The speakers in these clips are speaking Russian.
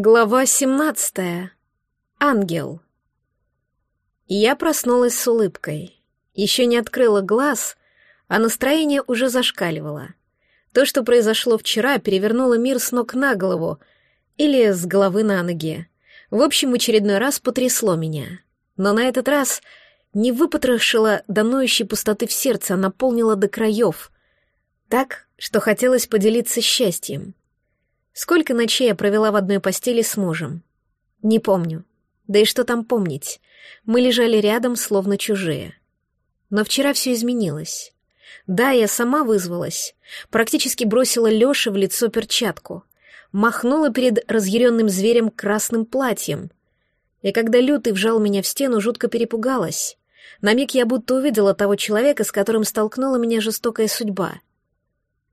Глава 17. Ангел. Я проснулась с улыбкой. Еще не открыла глаз, а настроение уже зашкаливало. То, что произошло вчера, перевернуло мир с ног на голову или с головы на ноги. В общем, очередной раз потрясло меня. Но на этот раз не выпотрошило до пустоты в сердце, а наполнило до краев. Так, что хотелось поделиться счастьем. Сколько ночей я провела в одной постели с мужем? Не помню. Да и что там помнить? Мы лежали рядом, словно чужие. Но вчера все изменилось. Да, я сама вызвалась. Практически бросила Лёше в лицо перчатку. Махнула перед разъяренным зверем красным платьем. И когда Лютый вжал меня в стену, жутко перепугалась. На миг я будто увидела того человека, с которым столкнула меня жестокая судьба.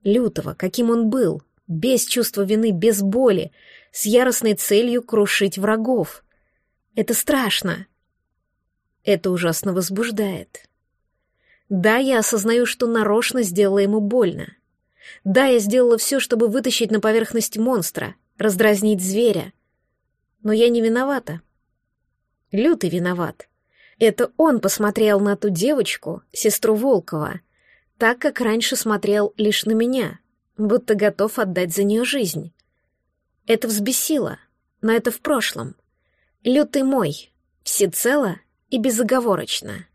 Лютого, каким он был, без чувства вины, без боли, с яростной целью крушить врагов. Это страшно. Это ужасно возбуждает. Да, я осознаю, что нарочно сделала ему больно. Да, я сделала все, чтобы вытащить на поверхность монстра, раздразнить зверя. Но я не виновата. Лютый виноват. Это он посмотрел на ту девочку, сестру Волкова, так, как раньше смотрел лишь на меня — будто готов отдать за нее жизнь. Это взбесило, но это в прошлом. Лютый мой, всецело и безоговорочно.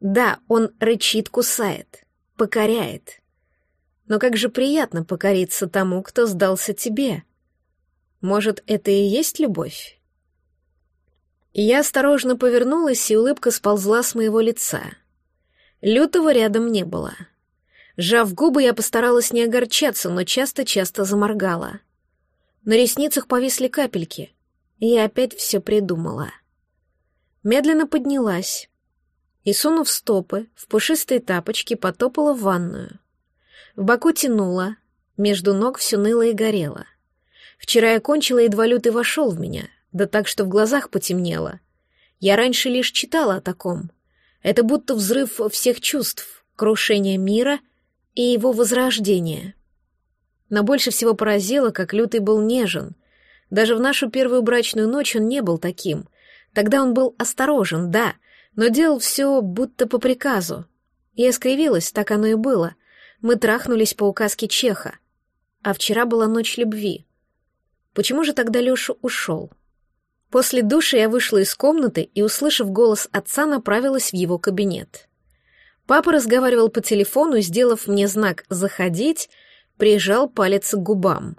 Да, он рычит, кусает, покоряет. Но как же приятно покориться тому, кто сдался тебе. Может, это и есть любовь? Я осторожно повернулась, и улыбка сползла с моего лица. Лютого рядом не было — Сжав губы, я постаралась не огорчаться, но часто-часто заморгала. На ресницах повисли капельки, и я опять все придумала. Медленно поднялась и, сунув стопы, в пушистые тапочки потопала в ванную. В боку тянула, между ног все ныло и горело. Вчера я кончила, едва лютый вошел в меня, да так, что в глазах потемнело. Я раньше лишь читала о таком. Это будто взрыв всех чувств, крушение мира — и его возрождение. Но больше всего поразило, как Лютый был нежен. Даже в нашу первую брачную ночь он не был таким. Тогда он был осторожен, да, но делал все будто по приказу. Я скривилась, так оно и было. Мы трахнулись по указке Чеха. А вчера была ночь любви. Почему же тогда Леша ушел? После душа я вышла из комнаты и, услышав голос отца, направилась в его кабинет. Папа разговаривал по телефону, сделав мне знак «заходить», прижал палец к губам.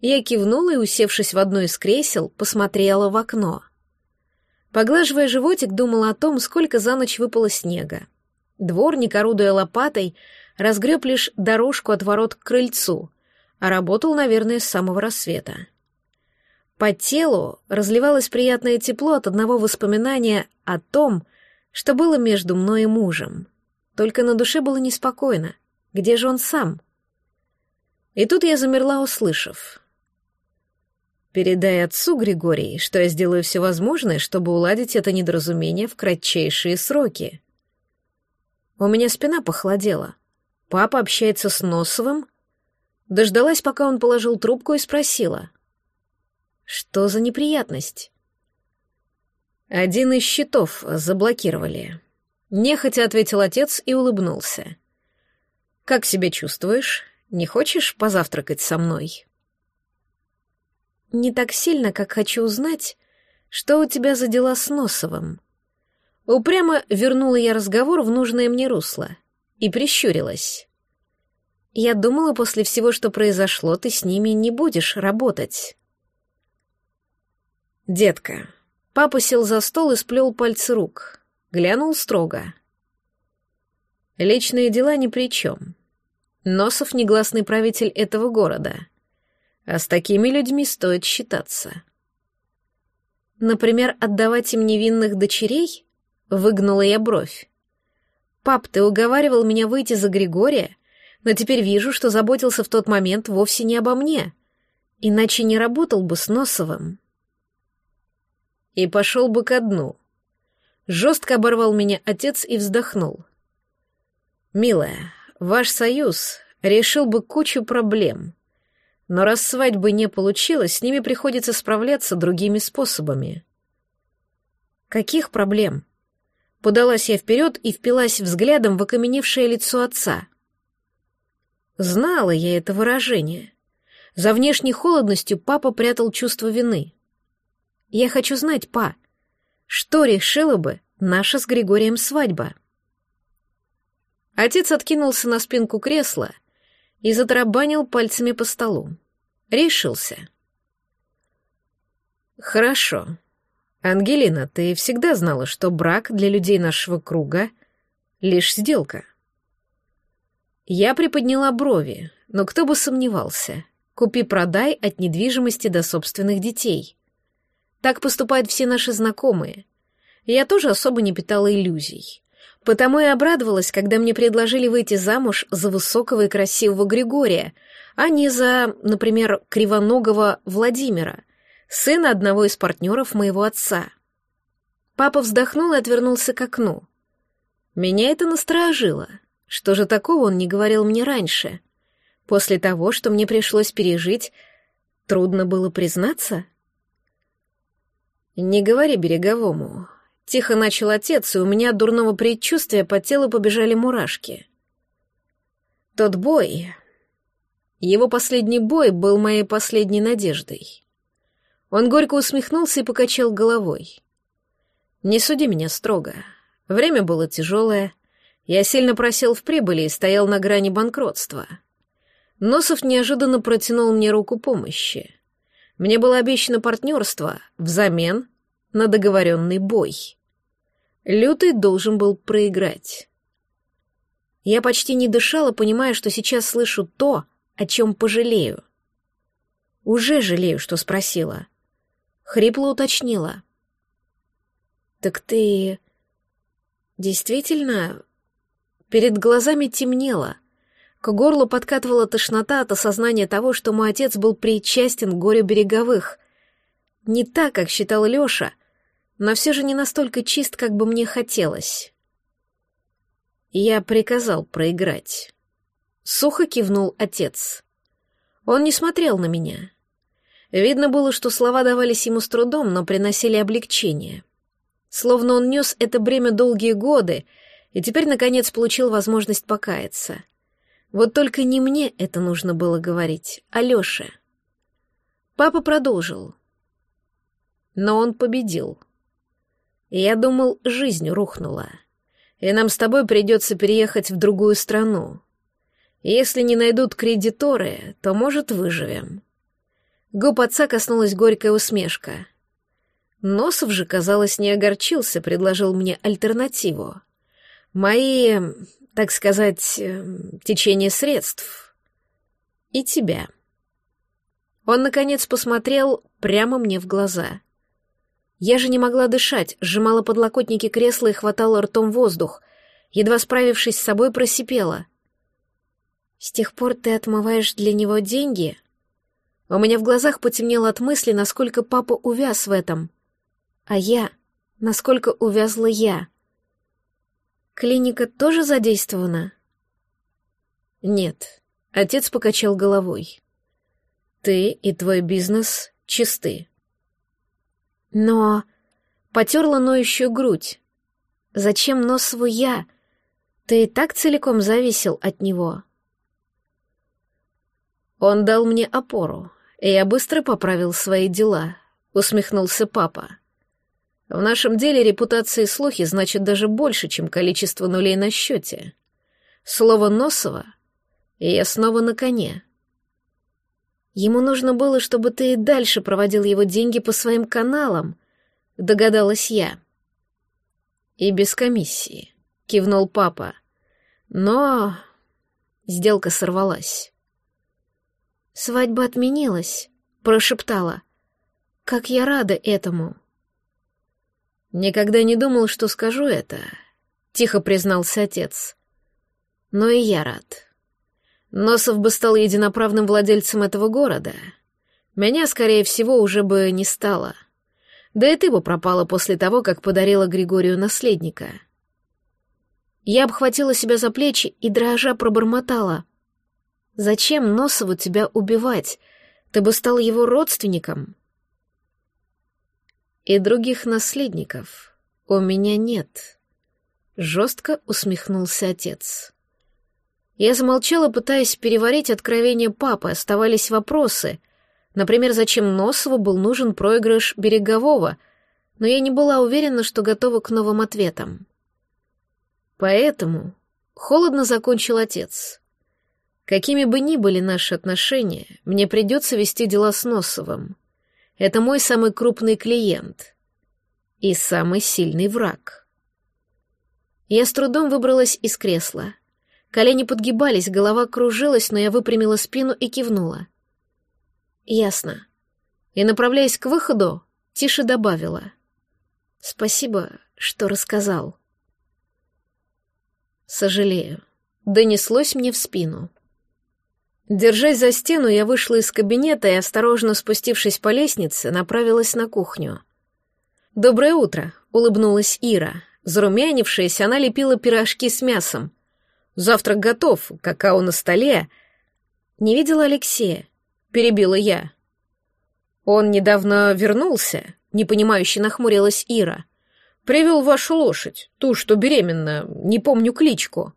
Я кивнула и, усевшись в одно из кресел, посмотрела в окно. Поглаживая животик, думала о том, сколько за ночь выпало снега. Дворник, орудуя лопатой, разгреб лишь дорожку от ворот к крыльцу, а работал, наверное, с самого рассвета. По телу разливалось приятное тепло от одного воспоминания о том, что было между мной и мужем. Только на душе было неспокойно. Где же он сам? И тут я замерла, услышав. «Передай отцу, Григорий, что я сделаю все возможное, чтобы уладить это недоразумение в кратчайшие сроки». У меня спина похолодела. Папа общается с Носовым. Дождалась, пока он положил трубку и спросила. «Что за неприятность?» «Один из счетов заблокировали. Нехотя ответил отец и улыбнулся. «Как себя чувствуешь? Не хочешь позавтракать со мной?» «Не так сильно, как хочу узнать, что у тебя за дела с Носовым». Упрямо вернула я разговор в нужное мне русло и прищурилась. «Я думала, после всего, что произошло, ты с ними не будешь работать». «Детка». Папа сел за стол и сплел пальцы рук — глянул строго. Личные дела ни при чем. Носов — негласный правитель этого города. А с такими людьми стоит считаться. Например, отдавать им невинных дочерей? Выгнула я бровь. Пап, ты уговаривал меня выйти за Григория, но теперь вижу, что заботился в тот момент вовсе не обо мне. Иначе не работал бы с Носовым. И пошел бы ко дну, Жестко оборвал меня отец и вздохнул. «Милая, ваш союз решил бы кучу проблем. Но раз свадьбы не получилось, с ними приходится справляться другими способами. Каких проблем? Подалась я вперед и впилась взглядом в окаменевшее лицо отца. Знала я это выражение. За внешней холодностью папа прятал чувство вины. Я хочу знать, па, что решила бы наша с Григорием свадьба? Отец откинулся на спинку кресла и затарабанил пальцами по столу. Решился. «Хорошо. Ангелина, ты всегда знала, что брак для людей нашего круга — лишь сделка». Я приподняла брови, но кто бы сомневался. Купи-продай от недвижимости до собственных детей. Так поступают все наши знакомые. Я тоже особо не питала иллюзий. Потому и обрадовалась, когда мне предложили выйти замуж за высокого и красивого Григория, а не за, например, кривоногого Владимира, сына одного из партнеров моего отца. Папа вздохнул и отвернулся к окну. Меня это насторожило. Что же такого он не говорил мне раньше? После того, что мне пришлось пережить, трудно было признаться? «Не говори береговому», Тихо начал отец, и у меня от дурного предчувствия по телу побежали мурашки. Тот бой... Его последний бой был моей последней надеждой. Он горько усмехнулся и покачал головой. «Не суди меня строго. Время было тяжелое. Я сильно просел в прибыли и стоял на грани банкротства. Носов неожиданно протянул мне руку помощи. Мне было обещано партнерство взамен на договоренный бой. Лютый должен был проиграть. Я почти не дышала, понимая, что сейчас слышу то, о чем пожалею. Уже жалею, что спросила. Хрипло уточнила. «Так ты... действительно...» Перед глазами темнело. К горлу подкатывала тошнота от осознания того, что мой отец был причастен к горю береговых. Не так, как считал Лёша, но все же не настолько чист, как бы мне хотелось. Я приказал проиграть. Сухо кивнул отец. Он не смотрел на меня. Видно было, что слова давались ему с трудом, но приносили облегчение. Словно он нес это бремя долгие годы и теперь, наконец, получил возможность покаяться. Вот только не мне это нужно было говорить, а Лёше. Папа продолжил. Но он победил. Я думал, жизнь рухнула. И нам с тобой придется переехать в другую страну. Если не найдут кредиторы, то, может, выживем. Губ отца коснулась горькая усмешка. Носов же, казалось, не огорчился, предложил мне альтернативу. Мои, так сказать, эм, течение средств. И тебя. Он, наконец, посмотрел прямо мне в глаза — я же не могла дышать, сжимала подлокотники кресла и хватала ртом воздух. Едва справившись с собой, просипела. «С тех пор ты отмываешь для него деньги?» У меня в глазах потемнело от мысли, насколько папа увяз в этом. А я? Насколько увязла я? Клиника тоже задействована? Нет. Отец покачал головой. Ты и твой бизнес чисты. Но... Потерла ноющую грудь. Зачем Носову я? Ты и так целиком зависел от него. Он дал мне опору, и я быстро поправил свои дела, усмехнулся папа. В нашем деле репутация и слухи значат даже больше, чем количество нулей на счете. Слово Носова, и я снова на коне. Ему нужно было, чтобы ты и дальше проводил его деньги по своим каналам, догадалась я. И без комиссии, кивнул папа. Но сделка сорвалась. Свадьба отменилась, прошептала. Как я рада этому. Никогда не думал, что скажу это, тихо признался отец. Но и я рад. Носов бы стал единоправным владельцем этого города. Меня, скорее всего, уже бы не стало. Да и ты бы пропала после того, как подарила Григорию наследника. Я обхватила себя за плечи и дрожа пробормотала. «Зачем Носову тебя убивать? ты бы стал его родственником. И других наследников у меня нет. Жестко усмехнулся отец. Я замолчала, пытаясь переварить откровение папы, оставались вопросы. Например, зачем Носову был нужен проигрыш Берегового, но я не была уверена, что готова к новым ответам. Поэтому холодно закончил отец. Какими бы ни были наши отношения, мне придется вести дела с Носовым. Это мой самый крупный клиент и самый сильный враг. Я с трудом выбралась из кресла. Колени подгибались, голова кружилась, но я выпрямила спину и кивнула. «Ясно». И, направляясь к выходу, тише добавила. «Спасибо, что рассказал». «Сожалею». Донеслось мне в спину. Держась за стену, я вышла из кабинета и, осторожно спустившись по лестнице, направилась на кухню. «Доброе утро», — улыбнулась Ира. Зарумянившись, она лепила пирожки с мясом — Завтрак готов, какао на столе. Не видела Алексея, перебила я. Он недавно вернулся, непонимающе нахмурилась Ира. Привел вашу лошадь, ту, что беременна, не помню кличку.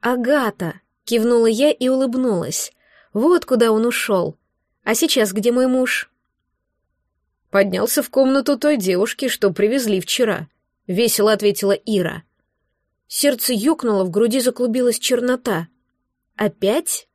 Агата, кивнула я и улыбнулась. Вот куда он ушел. А сейчас где мой муж? Поднялся в комнату той девушки, что привезли вчера, весело ответила Ира. Сердце ёкнуло, в груди заклубилась чернота. «Опять?»